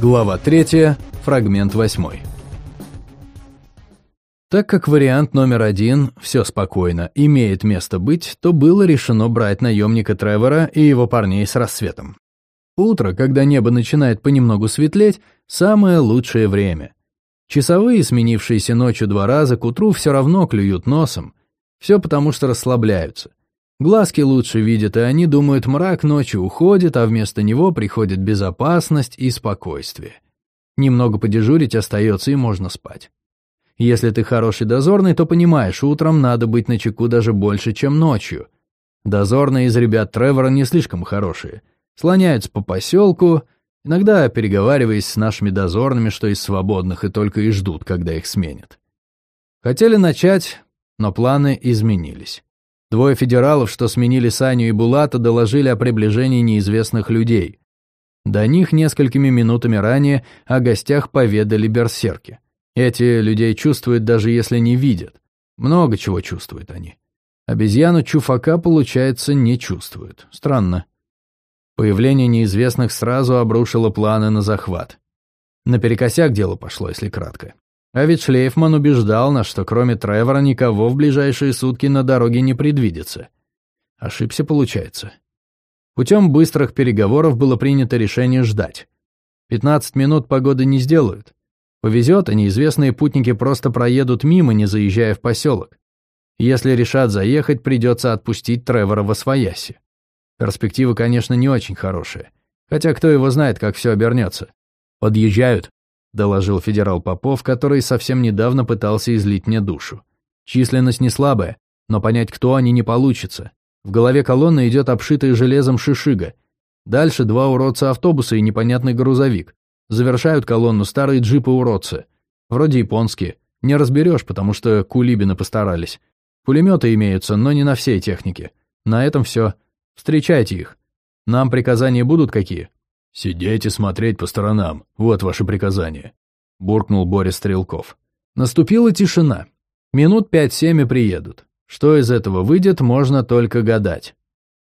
Глава 3, фрагмент 8. Так как вариант номер один «все спокойно» имеет место быть, то было решено брать наемника Тревора и его парней с рассветом. Утро, когда небо начинает понемногу светлеть, самое лучшее время. Часовые, сменившиеся ночью два раза, к утру все равно клюют носом. Все потому, что расслабляются. Глазки лучше видят, и они думают, мрак ночью уходит, а вместо него приходит безопасность и спокойствие. Немного подежурить остается, и можно спать. Если ты хороший дозорный, то понимаешь, утром надо быть начеку даже больше, чем ночью. Дозорные из ребят Тревора не слишком хорошие. Слоняются по поселку, иногда переговариваясь с нашими дозорными, что из свободных, и только и ждут, когда их сменят. Хотели начать, но планы изменились. Двое федералов, что сменили Саню и Булата, доложили о приближении неизвестных людей. До них несколькими минутами ранее о гостях поведали берсерки. Эти людей чувствуют, даже если не видят. Много чего чувствуют они. Обезьяну Чуфака, получается, не чувствуют. Странно. Появление неизвестных сразу обрушило планы на захват. Наперекосяк дело пошло, если кратко. А ведь Шлейфман убеждал нас, что кроме Тревора никого в ближайшие сутки на дороге не предвидится. Ошибся, получается. Путем быстрых переговоров было принято решение ждать. 15 минут погоды не сделают. Повезет, а неизвестные путники просто проедут мимо, не заезжая в поселок. Если решат заехать, придется отпустить Тревора во свояси. Перспектива, конечно, не очень хорошая. Хотя кто его знает, как все обернется. Подъезжают, — доложил федерал Попов, который совсем недавно пытался излить мне душу. «Численность не слабая, но понять, кто они, не получится. В голове колонны идет обшитая железом шишига. Дальше два уродца автобуса и непонятный грузовик. Завершают колонну старые джипы-уродцы. Вроде японские. Не разберешь, потому что кулибины постарались. Пулеметы имеются, но не на всей технике. На этом все. Встречайте их. Нам приказания будут какие?» «Сидеть и смотреть по сторонам. Вот ваше приказание», — буркнул Борис Стрелков. Наступила тишина. Минут пять-семь и приедут. Что из этого выйдет, можно только гадать.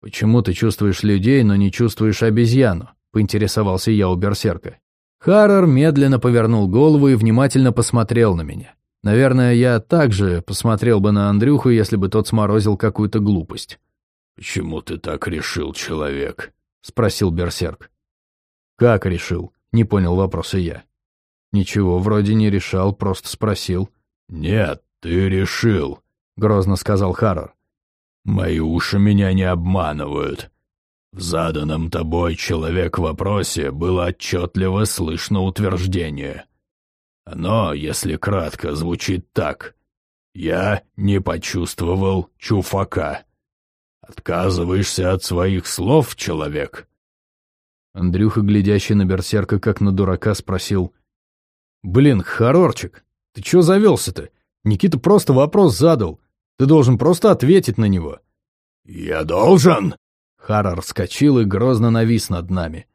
«Почему ты чувствуешь людей, но не чувствуешь обезьяну?» — поинтересовался я у берсерка. Харрор медленно повернул голову и внимательно посмотрел на меня. Наверное, я также посмотрел бы на Андрюху, если бы тот сморозил какую-то глупость. «Почему ты так решил, человек?» — спросил берсерк. «Как решил?» — не понял вопроса я. «Ничего, вроде не решал, просто спросил». «Нет, ты решил», — грозно сказал Харрор. «Мои уши меня не обманывают. В заданном тобой человек вопросе было отчетливо слышно утверждение. Оно, если кратко, звучит так. «Я не почувствовал чуфака». Отказываешься от своих слов, человек?» Андрюха, глядящий на берсерка, как на дурака, спросил. «Блин, Хорорчик, ты чё завелся-то? Никита просто вопрос задал. Ты должен просто ответить на него». «Я должен?» Харрор вскочил и грозно навис над нами.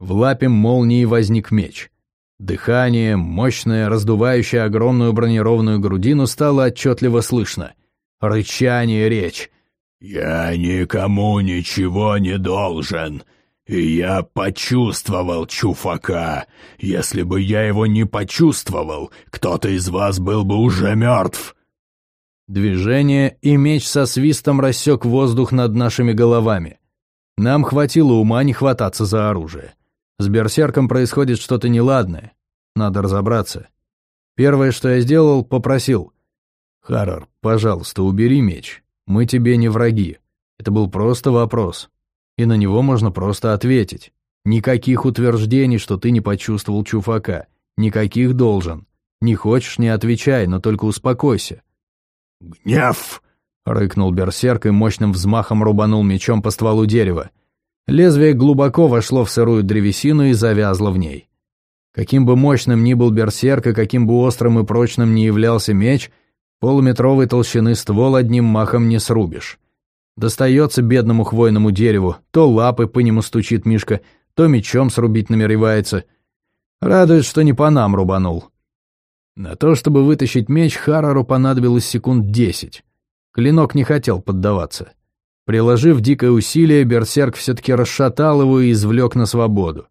В лапе молнии возник меч. Дыхание, мощное, раздувающее огромную бронированную грудину, стало отчетливо слышно. Рычание, речь. «Я никому ничего не должен. Я почувствовал Чуфака. Если бы я его не почувствовал, кто-то из вас был бы уже мертв. Движение, и меч со свистом рассек воздух над нашими головами. Нам хватило ума не хвататься за оружие. С берсерком происходит что-то неладное. Надо разобраться. Первое, что я сделал, попросил. «Харрор, пожалуйста, убери меч. Мы тебе не враги. Это был просто вопрос и на него можно просто ответить. Никаких утверждений, что ты не почувствовал чуфака. Никаких должен. Не хочешь, не отвечай, но только успокойся. «Гнев!» — рыкнул берсерк и мощным взмахом рубанул мечом по стволу дерева. Лезвие глубоко вошло в сырую древесину и завязло в ней. Каким бы мощным ни был берсерк и каким бы острым и прочным ни являлся меч, полуметровой толщины ствол одним махом не срубишь. Достается бедному хвойному дереву, то лапы по нему стучит Мишка, то мечом срубить намеревается. Радует, что не по нам рубанул. На то, чтобы вытащить меч, Харару понадобилось секунд десять. Клинок не хотел поддаваться. Приложив дикое усилие, берсерк все-таки расшатал его и извлек на свободу.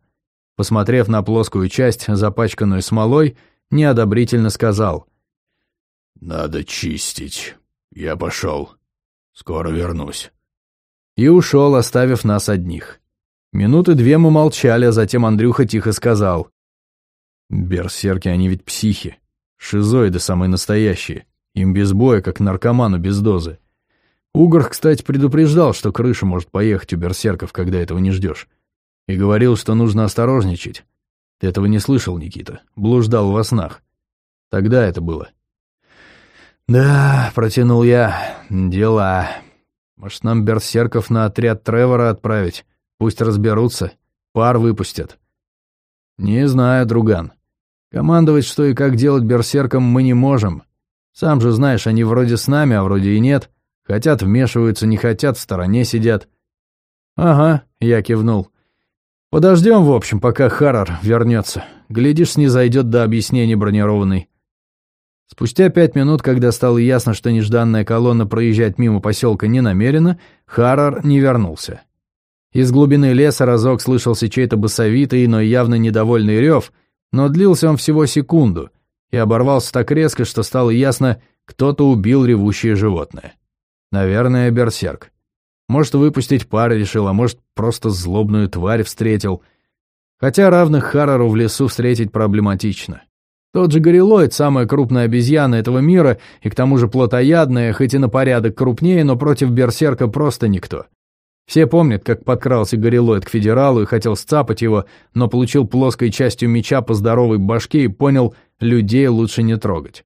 Посмотрев на плоскую часть, запачканную смолой, неодобрительно сказал. «Надо чистить. Я пошел. Скоро вернусь». И ушел, оставив нас одних. Минуты две мы молчали, а затем Андрюха тихо сказал. «Берсерки, они ведь психи. Шизоиды самые настоящие. Им без боя, как наркоману без дозы. Угор, кстати, предупреждал, что крыша может поехать у берсерков, когда этого не ждешь. И говорил, что нужно осторожничать. Ты этого не слышал, Никита. Блуждал во снах. Тогда это было. «Да», — протянул я, — «дела. Может, нам берсерков на отряд Тревора отправить? Пусть разберутся, пар выпустят». «Не знаю, друган. Командовать, что и как делать берсеркам, мы не можем. Сам же знаешь, они вроде с нами, а вроде и нет. Хотят вмешиваются, не хотят, в стороне сидят». «Ага», — я кивнул. «Подождем, в общем, пока Харрор вернется. Глядишь, снизойдет до объяснений бронированной». Спустя пять минут, когда стало ясно, что нежданная колонна проезжать мимо поселка не намерена, Харрор не вернулся. Из глубины леса разок слышался чей-то басовитый, но явно недовольный рев, но длился он всего секунду и оборвался так резко, что стало ясно, кто-то убил ревущее животное. Наверное, берсерк. Может, выпустить пар решил, а может, просто злобную тварь встретил. Хотя равных Харрору в лесу встретить проблематично. Тот же горилоид, самая крупная обезьяна этого мира, и к тому же плотоядная, хоть и на порядок крупнее, но против берсерка просто никто. Все помнят, как подкрался горилоид к федералу и хотел сцапать его, но получил плоской частью меча по здоровой башке и понял, людей лучше не трогать.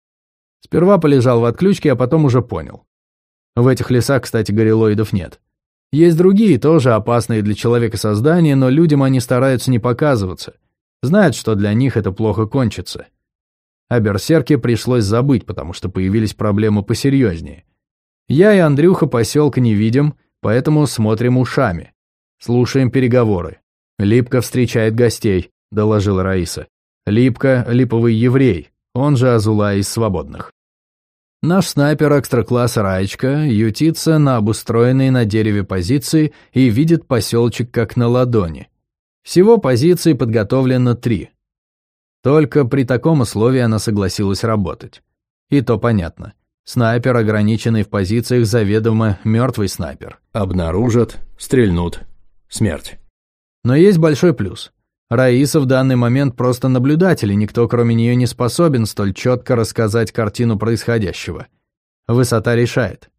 Сперва полежал в отключке, а потом уже понял. В этих лесах, кстати, горилоидов нет. Есть другие, тоже опасные для человека создания, но людям они стараются не показываться. Знают, что для них это плохо кончится. О берсерке пришлось забыть, потому что появились проблемы посерьезнее. Я и Андрюха поселка не видим, поэтому смотрим ушами. Слушаем переговоры. «Липка встречает гостей», — доложила Раиса. «Липка — липовый еврей, он же Азула из свободных». Наш снайпер экстра-класса Раечка ютится на обустроенной на дереве позиции и видит поселочек как на ладони. Всего позиций подготовлено три. Только при таком условии она согласилась работать. И то понятно. Снайпер, ограниченный в позициях, заведомо мертвый снайпер. Обнаружат, стрельнут. Смерть. Но есть большой плюс. Раиса в данный момент просто наблюдатель, и никто кроме нее не способен столь четко рассказать картину происходящего. Высота решает.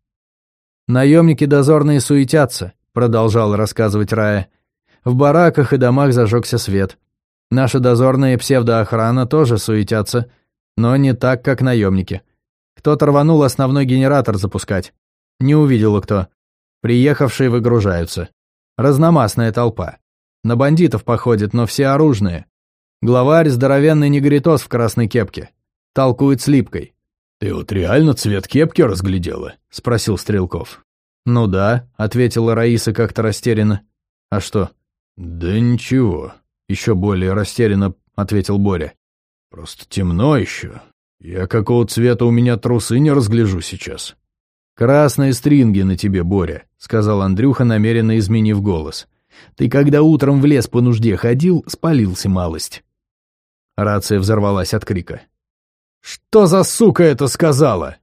«Наемники дозорные суетятся», — продолжал рассказывать Рая. «В бараках и домах зажегся свет. Наши дозорные псевдоохрана тоже суетятся, но не так, как наемники. Кто-то рванул основной генератор запускать. Не увидела кто. Приехавшие выгружаются. Разномастная толпа. На бандитов походит, но все оружные. Главарь здоровенный негритос в красной кепке. Толкует с липкой. «Ты вот реально цвет кепки разглядела?» — спросил Стрелков. «Ну да», — ответила Раиса как-то растерянно. «А что?» «Да ничего», еще более растерянно ответил Боря. «Просто темно еще. Я какого цвета у меня трусы не разгляжу сейчас». «Красные стринги на тебе, Боря», — сказал Андрюха, намеренно изменив голос. «Ты когда утром в лес по нужде ходил, спалился малость». Рация взорвалась от крика. «Что за сука это сказала?»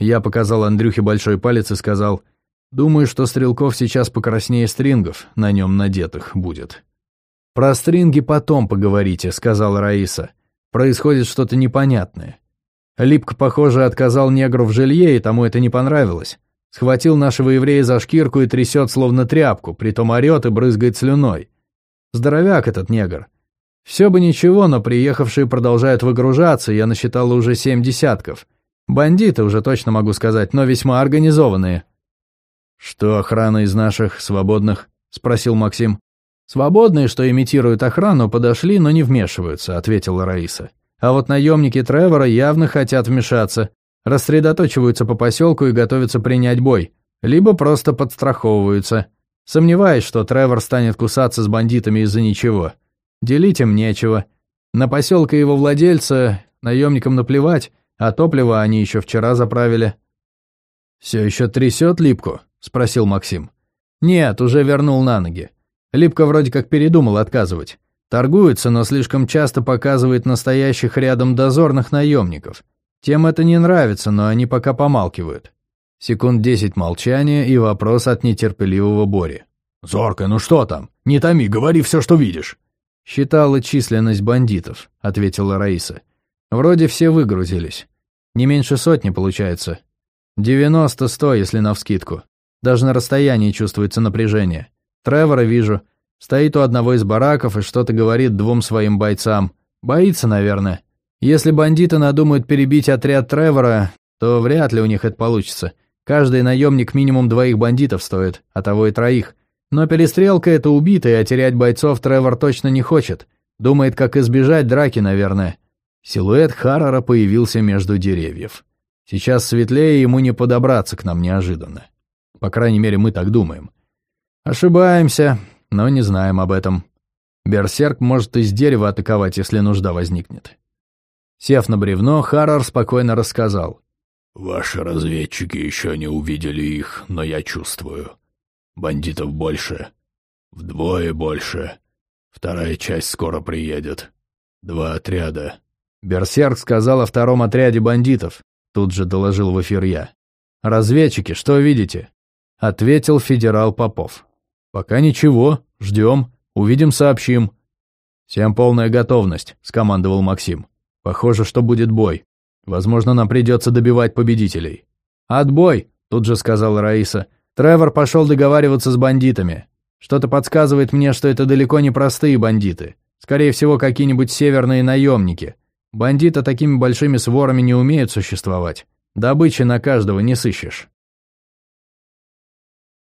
Я показал Андрюхе большой палец и сказал, «Думаю, что Стрелков сейчас покраснее стрингов на нем надетых будет». «Про стринги потом поговорите», — сказала Раиса. «Происходит что-то непонятное». Липко, похоже, отказал негру в жилье, и тому это не понравилось. Схватил нашего еврея за шкирку и трясет, словно тряпку, притом орет и брызгает слюной. Здоровяк этот негр. Все бы ничего, но приехавшие продолжают выгружаться, я насчитала уже семь десятков. Бандиты, уже точно могу сказать, но весьма организованные. «Что охрана из наших, свободных?» — спросил Максим. «Свободные, что имитируют охрану, подошли, но не вмешиваются», — ответила Раиса. «А вот наемники Тревора явно хотят вмешаться, рассредоточиваются по поселку и готовятся принять бой, либо просто подстраховываются. Сомневаюсь, что Тревор станет кусаться с бандитами из-за ничего. Делить им нечего. На поселка его владельца наемникам наплевать, а топливо они еще вчера заправили». «Все еще трясет липку?» — спросил Максим. «Нет, уже вернул на ноги. Липко вроде как передумал отказывать. Торгуется, но слишком часто показывает настоящих рядом дозорных наемников. Тем это не нравится, но они пока помалкивают. Секунд десять молчания и вопрос от нетерпеливого Бори. «Зорка, ну что там? Не томи, говори все, что видишь». «Считала численность бандитов», — ответила Раиса. «Вроде все выгрузились. Не меньше сотни получается. Девяносто-сто, если навскидку. Даже на расстоянии чувствуется напряжение. Тревора вижу. Стоит у одного из бараков и что-то говорит двум своим бойцам. Боится, наверное. Если бандиты надумают перебить отряд Тревора, то вряд ли у них это получится. Каждый наемник минимум двоих бандитов стоит, а того и троих. Но перестрелка это убитая, а терять бойцов Тревор точно не хочет. Думает, как избежать драки, наверное. Силуэт Харрора появился между деревьев. Сейчас светлее, ему не подобраться к нам неожиданно. По крайней мере, мы так думаем. Ошибаемся, но не знаем об этом. Берсерк может из дерева атаковать, если нужда возникнет. Сев на бревно, Харрор спокойно рассказал. «Ваши разведчики еще не увидели их, но я чувствую. Бандитов больше. Вдвое больше. Вторая часть скоро приедет. Два отряда. Берсерк сказал о втором отряде бандитов. Тут же доложил в эфир я. «Разведчики, что видите?» Ответил федерал Попов. «Пока ничего. Ждем. Увидим, сообщим». «Всем полная готовность», — скомандовал Максим. «Похоже, что будет бой. Возможно, нам придется добивать победителей». «Отбой», — тут же сказала Раиса. «Тревор пошел договариваться с бандитами. Что-то подсказывает мне, что это далеко не простые бандиты. Скорее всего, какие-нибудь северные наемники. Бандиты такими большими сворами не умеют существовать. Добычи на каждого не сыщешь».